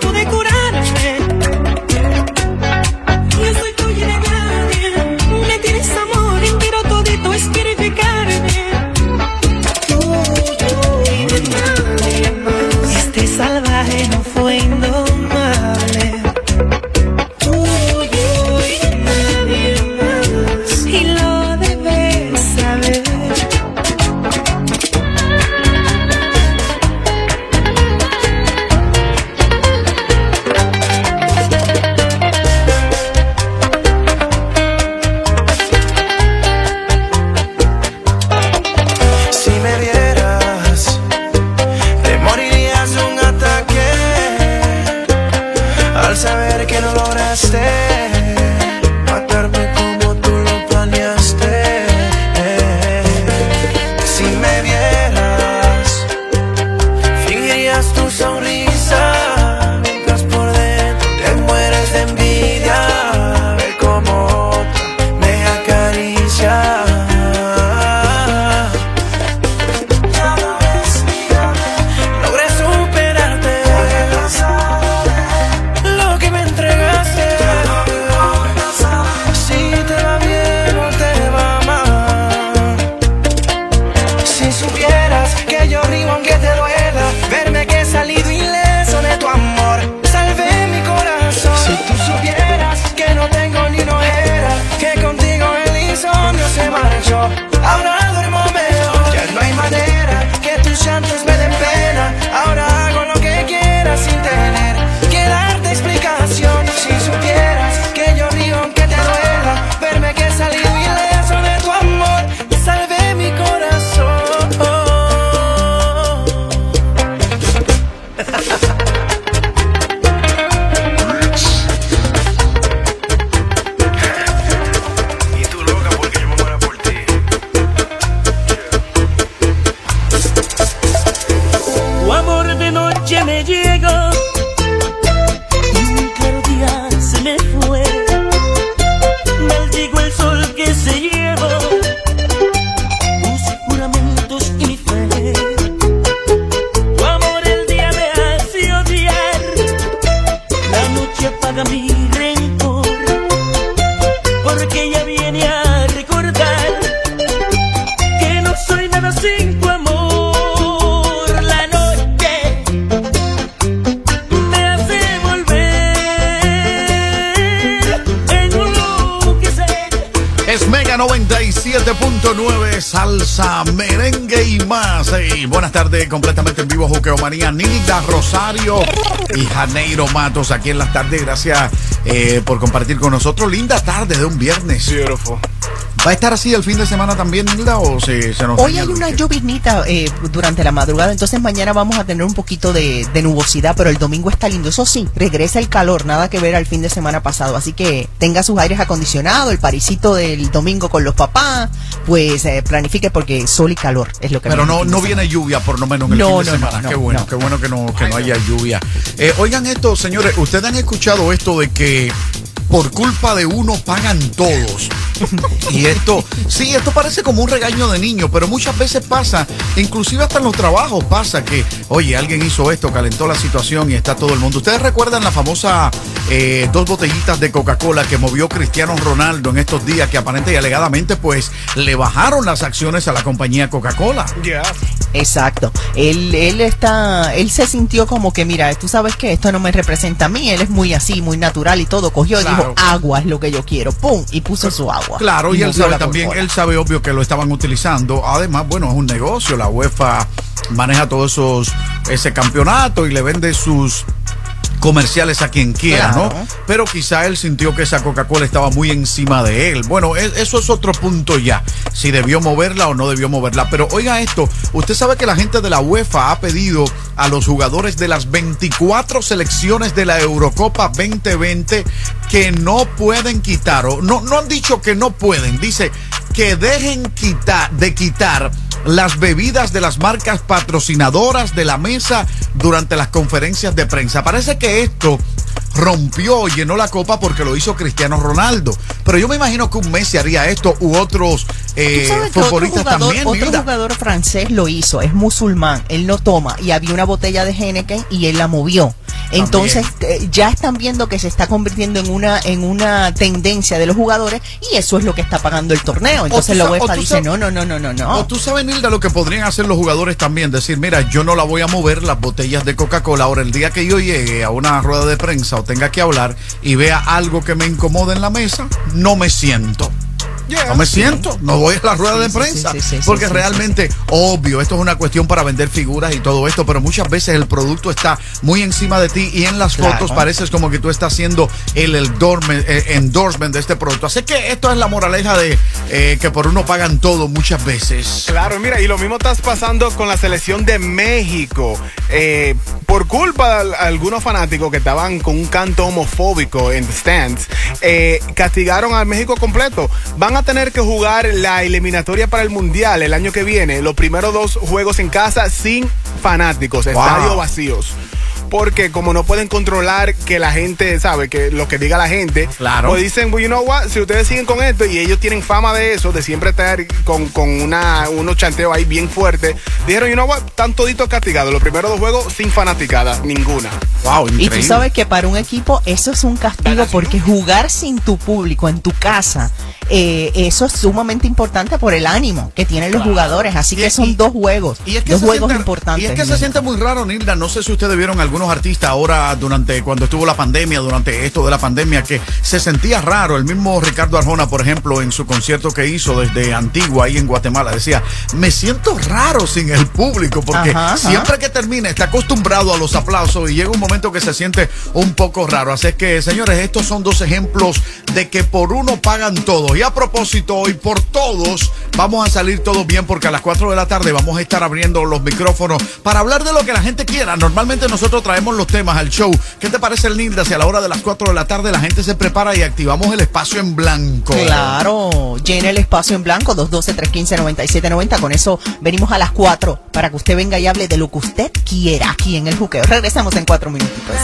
completamente en vivo, Juqueo Manía, Nilda Rosario y Janeiro Matos aquí en las tardes. Gracias eh, por compartir con nosotros. Linda tarde de un viernes. ¿Va a estar así el fin de semana también, Nilda? ¿O se, se nos Hoy hay una lloviznita eh, durante la madrugada, entonces mañana vamos a tener un poquito de, de nubosidad, pero el domingo está lindo. Eso sí, regresa el calor, nada que ver al fin de semana pasado. Así que tenga sus aires acondicionados, el parisito del domingo con los papás, pues eh, planifique porque sol y calor es lo que Pero no, no viene lluvia, por lo menos en el No, fin de no, semana. no, qué bueno, no. qué bueno que no, que no haya lluvia. Eh, oigan esto, señores, ustedes han escuchado esto de que por culpa de uno pagan todos. Y esto, sí, esto parece como un regaño de niño, pero muchas veces pasa, inclusive hasta en los trabajos pasa que, oye, alguien hizo esto, calentó la situación y está todo el mundo. ¿Ustedes recuerdan la famosa eh, dos botellitas de Coca-Cola que movió Cristiano Ronaldo en estos días, que aparente y alegadamente pues le bajaron las acciones a la compañía Coca-Cola? Exacto. Él, él está, él se sintió como que, mira, tú sabes que esto no me representa a mí, él es muy así, muy natural y todo. Cogió y Claro. dijo, agua es lo que yo quiero, pum, y puso su agua. Claro, y él sabe también, él sabe obvio que lo estaban utilizando. Además, bueno, es un negocio, la UEFA maneja todos esos ese campeonato y le vende sus comerciales a quien quiera, Claro. ¿no? Pero quizá él sintió que esa Coca-Cola estaba muy encima de él. Bueno, e- eso es otro punto ya, si debió moverla o no debió moverla. Pero oiga esto, usted sabe que la gente de la UEFA ha pedido a los jugadores de las 24 selecciones de la Eurocopa 2020 que no pueden quitar, o no, no han dicho que no pueden, dice que dejen quitar, de quitar las bebidas de las marcas patrocinadoras de la mesa durante las conferencias de prensa. Parece que esto rompió, llenó la copa porque lo hizo Cristiano Ronaldo. Pero yo me imagino que un Messi haría esto u otros eh, otro futbolistas jugador, también. otro Milda. jugador francés lo hizo, es musulmán, él no toma y había una botella de Heineken y él la movió. Entonces eh, ya están viendo que se está convirtiendo en una en una tendencia de los jugadores y eso es lo que está pagando el torneo. Entonces la UEFA dice, no, no, no, no, no, no. O tú sabes, Nilda, lo que podrían hacer los jugadores también, decir, mira, yo no la voy a mover las botellas de Coca-Cola. Ahora, el día que yo llegue a una rueda de prensa o tenga que hablar y vea algo que me incomode en la mesa, no me siento. No me siento, no voy a la rueda de Sí, prensa. sí, sí, sí, porque sí, sí, realmente, obvio, esto es una cuestión para vender figuras y todo esto, pero muchas veces el producto está muy encima de ti y en las Claro. fotos pareces como que tú estás haciendo el, eh, endorsement de este producto. Así que esto es la moraleja de eh, que por uno pagan todo muchas veces. Claro, mira, y lo mismo está pasando con la selección de México. Eh, por culpa de algunos fanáticos que estaban con un canto homofóbico en the stands, eh, castigaron al México completo. Van a tener que jugar la eliminatoria para el Mundial el año que viene, los primeros dos juegos en casa sin fanáticos, Wow. estadios vacíos. Porque como no pueden controlar que la gente, ¿sabe? Que lo que diga la gente, Claro. pues dicen, well, you know what, si ustedes siguen con esto y ellos tienen fama de eso, de siempre estar con, con una, unos chanteos ahí bien fuertes, dijeron, you know what, están toditos castigados. Los primeros dos juegos sin fanaticada, ninguna. Wow, Y tú sabes que para un equipo eso es un castigo porque jugar sin tu público en tu casa, eh, eso es sumamente importante por el ánimo que tienen los jugadores. Así que son dos juegos, Y es que dos juegos siente- importantes. Y es que se siente muy raro, Nilda. No sé si ustedes vieron algunos artistas ahora durante cuando estuvo la pandemia, durante esto de la pandemia, que se sentía raro. El mismo Ricardo Arjona, por ejemplo, en su concierto que hizo desde Antigua, ahí en Guatemala, decía, me siento raro sin el público, porque Ajá, ajá. siempre que termina está acostumbrado a los aplausos y llega un momento que se siente un poco raro. Así es que, señores, estos son dos ejemplos de que por uno pagan todos. Y a propósito, hoy por todos vamos a salir todos bien porque a las 4 de la tarde vamos a estar abriendo los micrófonos para hablar de lo que la gente quiera. Normalmente nosotros traemos los temas al show. ¿Qué te parece, el Nilda? Si a la hora de las 4 de la tarde la gente se prepara y activamos el espacio en blanco. Claro, llena el espacio en blanco, 212-315-9790. Con eso venimos a las 4 para que usted venga y hable de lo que usted quiera aquí en el juqueo. Regresamos en cuatro minutitos.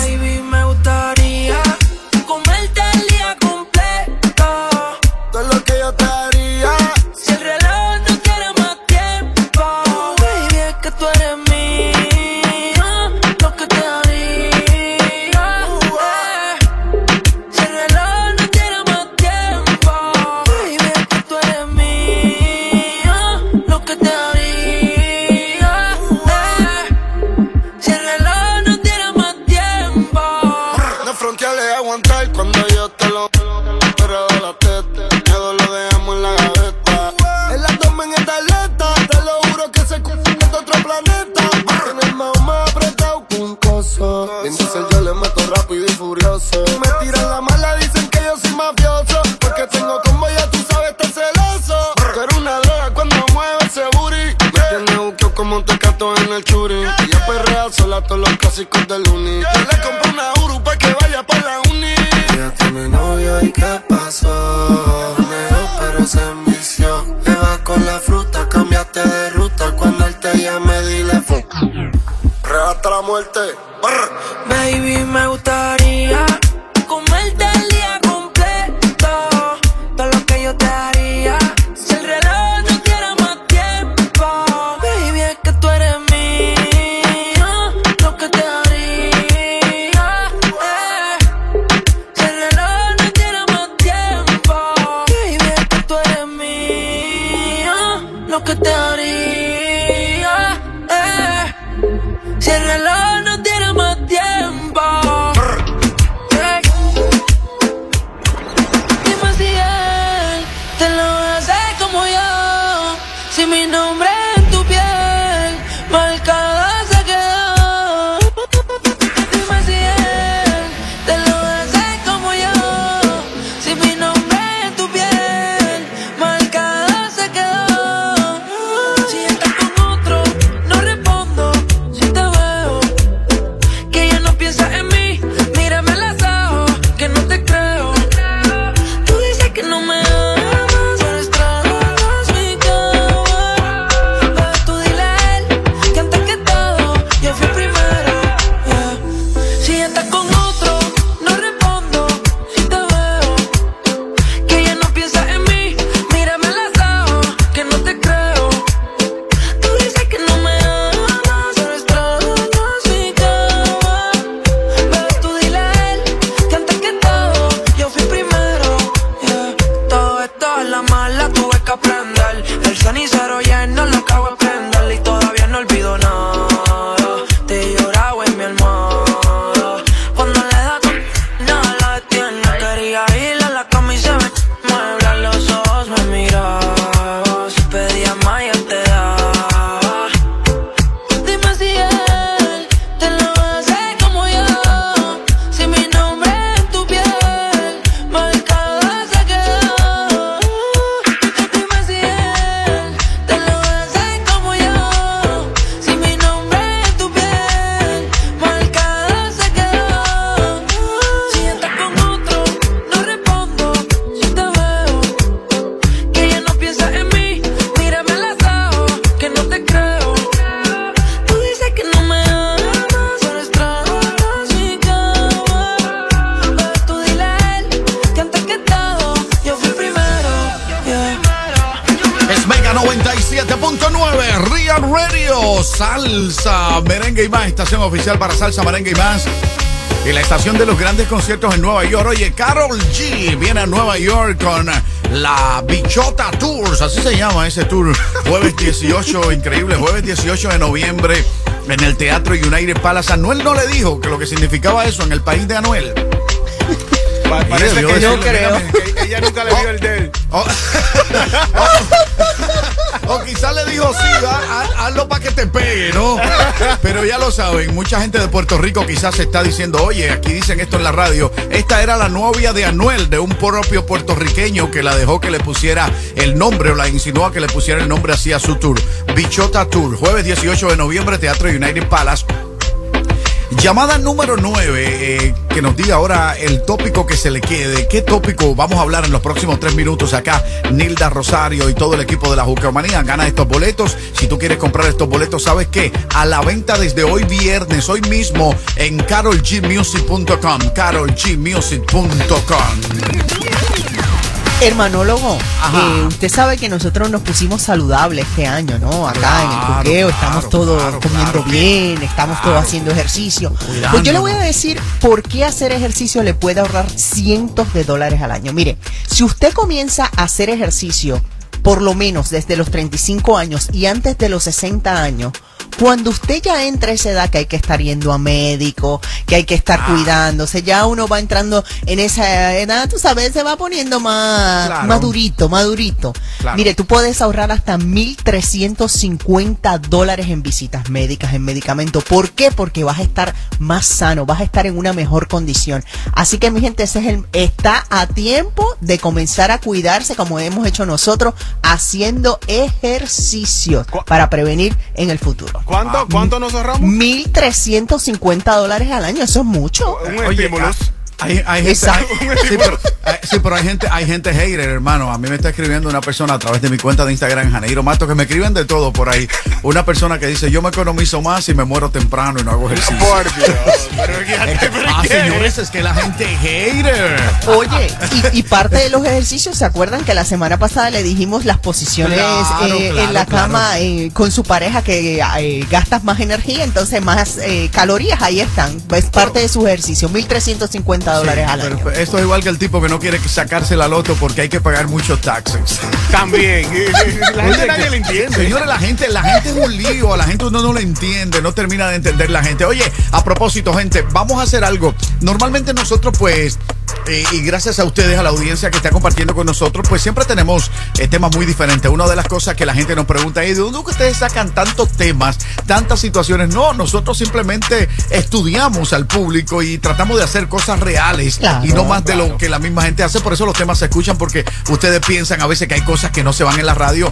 Oficial para Salsa, Merengue y más. Y la estación de los grandes conciertos en Nueva York. Oye, Carol G viene a Nueva York con la Bichota Tours, así se llama ese tour. Jueves 18, increíble, jueves 18 de noviembre en el Teatro United Palace. Anuel no le dijo que lo que significaba eso en el país de Anuel. Pa- Parece que yo creo ella nunca le dio el de él. O quizás le dijo, sí, ha- ha- hazlo para que te pegue, ¿no? Pero ya lo saben, mucha gente de Puerto Rico quizás se está diciendo, oye, aquí dicen esto en la radio. Esta era la novia de Anuel, de un propio puertorriqueño que la dejó que le pusiera el nombre o la insinuó a que le pusiera el nombre así a su tour. Bichota Tour, jueves 18 de noviembre, Teatro United Palace. Llamada número 9, que nos diga ahora el tópico que se le quede. ¿Qué tópico vamos a hablar en los próximos tres minutos acá? Nilda Rosario y todo el equipo de la Jucamanía gana estos boletos. Si tú quieres comprar estos boletos, ¿sabes qué? A la venta desde hoy viernes, hoy mismo, en carolgmusic.com. carolgmusic.com. Hermanólogo, eh, usted sabe que nosotros nos pusimos saludables este año, ¿no? Acá en el claro, estamos todos claro, comiendo bien, estamos todos haciendo ejercicio. Pues yo le voy a decir por qué hacer ejercicio le puede ahorrar cientos de dólares al año. Mire, si usted comienza a hacer ejercicio por lo menos desde los 35 años y antes de los 60 años, cuando usted ya entra a esa edad que hay que estar yendo a médico, que hay que Ah. estar cuidándose, ya uno va entrando en esa edad, tú sabes, se va poniendo más, Claro. más durito, más durito. Claro. Mire, tú puedes ahorrar hasta 1.350 dólares en visitas médicas, en medicamentos. ¿Por qué? Porque vas a estar más sano, vas a estar en una mejor condición. Así que mi gente, ese es el, está a tiempo de comenzar a cuidarse como hemos hecho nosotros, haciendo ejercicios para prevenir en el futuro. ¿Cuánto, ¿Cuánto nos ahorramos? 1.350 dólares al año, eso es mucho. Un Oye, estímulo. Hay, hay gente, Exacto. sí, pero, hay- sí, pero hay gente, hay gente hater, hermano. A mí me está escribiendo una persona a través de mi cuenta de Instagram, Janeiro Mato, que me escriben de todo por ahí. Una persona que dice, yo me economizo más y me muero temprano y no hago ejercicio. Por Dios. Pero, Es que- pero ah, señores, es que la gente hater. Oye, y, y parte de los ejercicios, ¿se acuerdan que la semana pasada le dijimos las posiciones Claro, eh, claro, en la claro. cama eh, con su pareja que eh, gastas más energía, entonces más eh, calorías, ahí están. Es parte de su ejercicio, 1.350 dólares Sí, al pero año. esto es igual que el tipo que no quiere sacarse la loto porque hay que pagar muchos taxes. También. La gente nadie le entiende. Señores, la gente, la gente es un lío, a la gente uno no le entiende, no termina de entender la gente. Oye, a propósito, gente, vamos a hacer algo. Normalmente nosotros, pues, eh, y gracias a ustedes, a la audiencia que está compartiendo con nosotros, pues siempre tenemos eh, temas muy diferentes. Una de las cosas que la gente nos pregunta es, ¿de dónde ustedes sacan tantos temas, tantas situaciones? No, nosotros simplemente estudiamos al público y tratamos de hacer cosas reales Claro, y no más de lo que la misma gente hace. Por eso los temas se escuchan porque ustedes piensan a veces que hay cosas que no se van en la radio.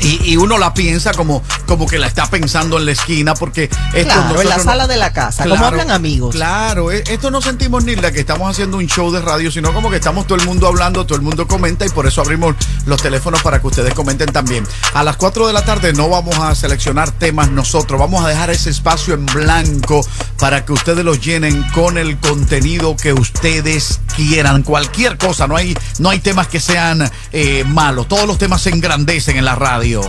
Y, y uno la piensa como, como que la está pensando en la esquina porque esto Claro, en la sala no- de la casa, como Claro, hablan amigos. Claro, e- esto no sentimos ni la que estamos haciendo un show de radio, sino como que estamos todo el mundo hablando, todo el mundo comenta y por eso abrimos los teléfonos para que ustedes comenten también. A las 4 de la tarde no vamos a seleccionar temas nosotros, vamos a dejar ese espacio en blanco para que ustedes los llenen con el contenido que ustedes quieran, cualquier cosa, no hay, no hay temas que sean eh, malos, todos los temas se engrandecen en la radio.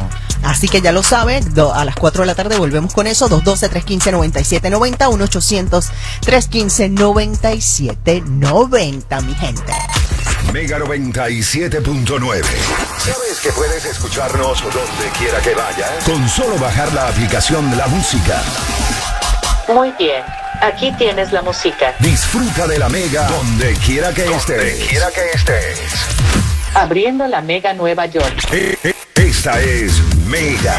Así que ya lo saben, do- a las 4 de la tarde volvemos con eso, 212-315-9790, 1-800-315-9790, mi gente. Mega 97.9. ¿Sabes que puedes escucharnos donde quiera que vayas? Con solo bajar la aplicación de la música. Muy bien, aquí tienes la música. Disfruta de la Mega donde quiera que estés. quiera que estés. Abriendo la Mega Nueva York. Eh, eh, Esta es Mega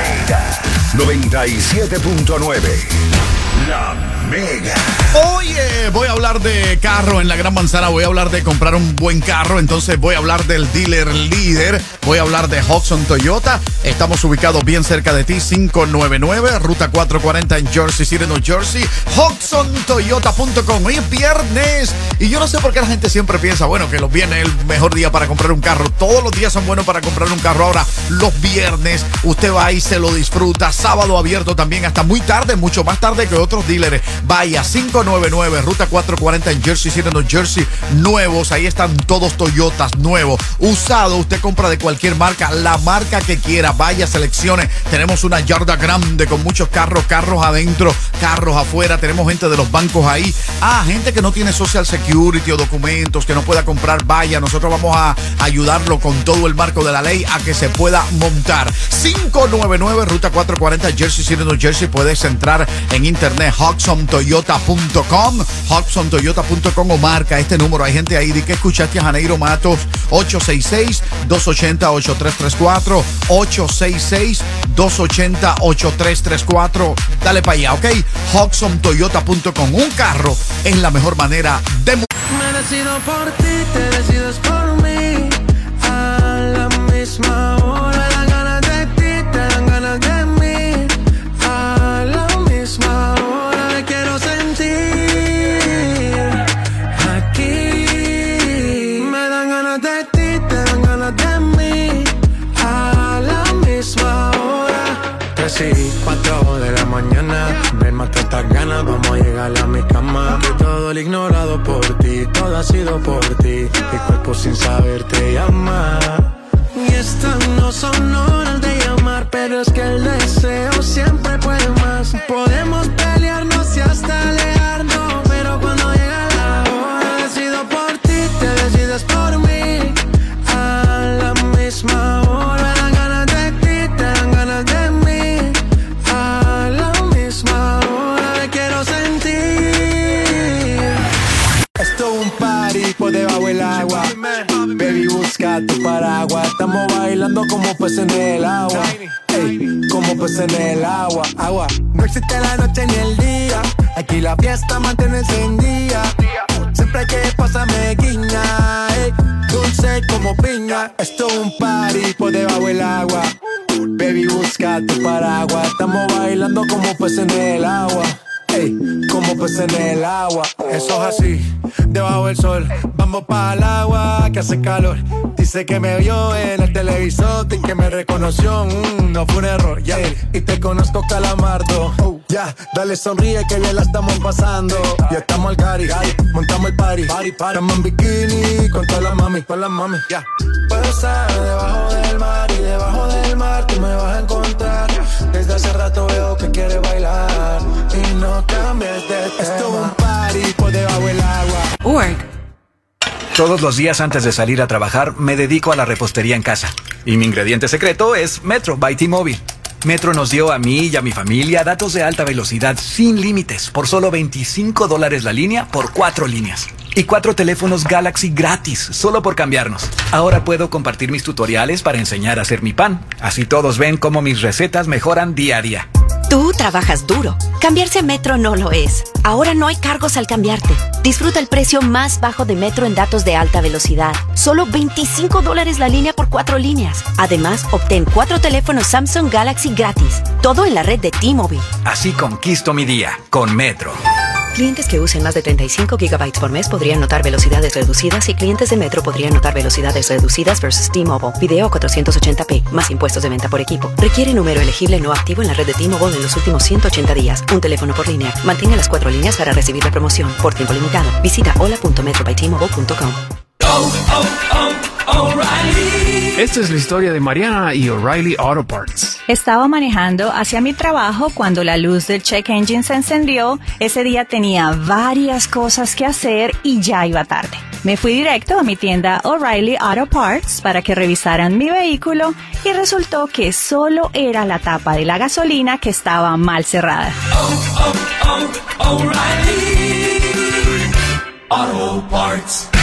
97.9. La Mega. Oye, voy a hablar de carro en la Gran Manzana, voy a hablar de comprar un buen carro, entonces voy a hablar del dealer líder, voy a hablar de Hudson Toyota. Estamos ubicados bien cerca de ti, 599, ruta 440 en Jersey City, New Jersey. HudsonToyota.com. Hoy es viernes y yo no sé por qué la gente siempre piensa, bueno, que los viernes es el mejor día para comprar un carro. Todos los días son buenos para comprar un carro. Ahora, los viernes, usted va y se lo disfruta. Sábado abierto también hasta muy tarde, mucho más tarde que otros dealers. Vaya, 599, ruta 440 en Jersey City, New Jersey. Nuevos, ahí están todos Toyotas nuevos. Usado, usted compra de cualquier marca, la marca que quiera. Vaya, selecciones. Tenemos una yarda grande con muchos carros, carros adentro, carros afuera. Tenemos gente de los bancos ahí. Ah, gente que no tiene Social Security o documentos, que no pueda comprar. Vaya, nosotros vamos a ayudarlo con todo el marco de la ley a que se pueda montar. 599, ruta 440, Jersey City, New Jersey. Puedes entrar en internet, HudsonToyota.com, HudsonToyota.com o marca este número. Hay gente ahí. Di que escuchaste a Janeiro Matos, 866-280-8334, 866-280-8334. Dale para allá, ¿ok? HudsonToyota.com. Un carro es la mejor manera de... Me decido por ti, te decides por ignorado por ti, todo ha sido por ti. Mi cuerpo sin saber te llama. Y estas no son bailando como peces en el agua. Como peces en el agua. Agua. No existe la noche ni el día. Aquí la fiesta mantiene encendida. Siempre que pasa me guiña. ey, dulce como piña. Esto es un party por debajo del agua. Baby, busca tu paraguas. Estamos bailando como peces en el agua. Ey, como peces en el agua. Eso es así, debajo del sol. Vamos para el agua que hace calor. Dice que me vio en el televisor y que me reconoció. Mm, no fue un error, ya. Y te conozco, calamardo. Oh, ya, dale sonríe que bien la estamos pasando. Ya estamos al cari, montamos el party. party, party. Estamos en bikini con todas las mami, con las mami, ya. Puedo estar debajo del mar y debajo del mar tú me vas a encontrar. Desde hace rato veo que quieres bailar y no cambies de tema. Esto es un party por debajo del agua. Org. Todos los días antes de salir a trabajar me dedico a la repostería en casa. Y mi ingrediente secreto es Metro by T-Mobile. Metro nos dio a mí y a mi familia datos de alta velocidad sin límites por solo 25 dólares la línea por cuatro líneas. Y cuatro teléfonos Galaxy gratis, solo por cambiarnos. Ahora puedo compartir mis tutoriales para enseñar a hacer mi pan. Así todos ven cómo mis recetas mejoran día a día. Tú trabajas duro. Cambiarse a Metro no lo es. Ahora no hay cargos al cambiarte. Disfruta el precio más bajo de Metro en datos de alta velocidad. Solo 25 dólares la línea por cuatro líneas. Además, obtén cuatro teléfonos Samsung Galaxy gratis. Todo en la red de T-Mobile. Así conquisto mi día con Metro. Clientes que usen más de 35 gigabytes por mes podrían notar velocidades reducidas y clientes de Metro podrían notar velocidades reducidas versus T-Mobile. Video 480p, más impuestos de venta por equipo. Requiere número elegible no activo en la red de T-Mobile en los últimos 180 días. Un teléfono por línea. Mantenga las cuatro líneas para recibir la promoción por tiempo limitado. Visita hola.metrobytmobile.com. Oh, oh, oh, O'Reilly. Esta es la historia de Mariana y O'Reilly Auto Parts. Estaba manejando hacia mi trabajo cuando la luz del check engine se encendió. Ese día tenía varias cosas que hacer y ya iba tarde. Me fui directo a mi tienda O'Reilly Auto Parts para que revisaran mi vehículo y resultó que solo era la tapa de la gasolina que estaba mal cerrada. Auto Parts.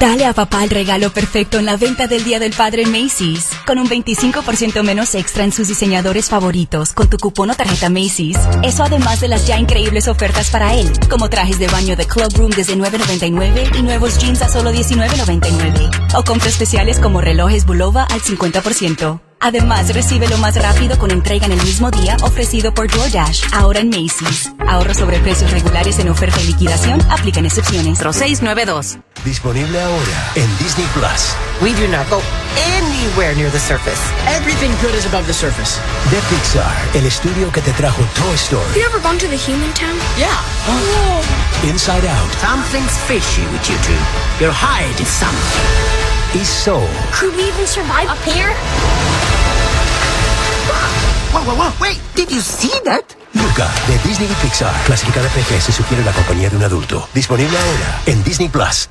Dale a papá el regalo perfecto en la venta del Día del Padre en Macy's. Con un 25% menos extra en sus diseñadores favoritos con tu cupón o tarjeta Macy's. Eso además de las ya increíbles ofertas para él, como trajes de baño de Club Room desde $9.99 y nuevos jeans a solo $19.99. O compras especiales como relojes Bulova al 50%. Además, recibe lo más rápido con entrega en el mismo día ofrecido por DoorDash, ahora en Macy's. Ahorro sobre precios regulares en oferta y liquidación, aplican excepciones. Pro 692. Disponible ahora en Disney Plus. We do not go anywhere near the surface. Everything good is above the surface. De Pixar, el estudio que te trajo Toy Story. Have you ever gone to the human town? Yeah. Inside Out. Something's fishy with you two. You're hiding something. y Soul. Could we even survive up here? Whoa, whoa, whoa. Wait, did you see that? Luca, de Disney y Pixar. Clasificada PG se sugiere la compañía de un adulto. Disponible ahora en Disney Plus.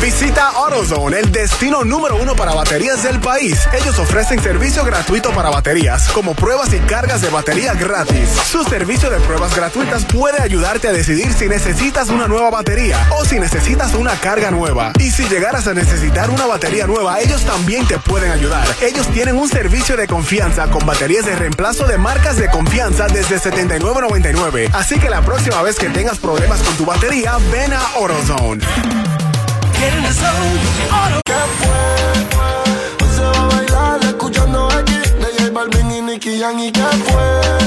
Visita AutoZone, el destino número uno para baterías del país. Ellos ofrecen servicio gratuito para baterías, como pruebas y cargas de batería gratis. Su servicio de pruebas gratuitas puede ayudarte a decidir si necesitas una nueva batería o si necesitas una carga nueva. Y si llegaras a necesitar una batería nueva, ellos también te pueden ayudar. Ellos tienen un servicio de confianza con baterías de reemplazo de marcas de confianza desde $79.99. Así que la próxima vez que tengas problemas con tu batería, ven a AutoZone. Zone. Auto. Hoy se va a bailar escuchando aquí de J Balvin y Nicky Jam y qué fue.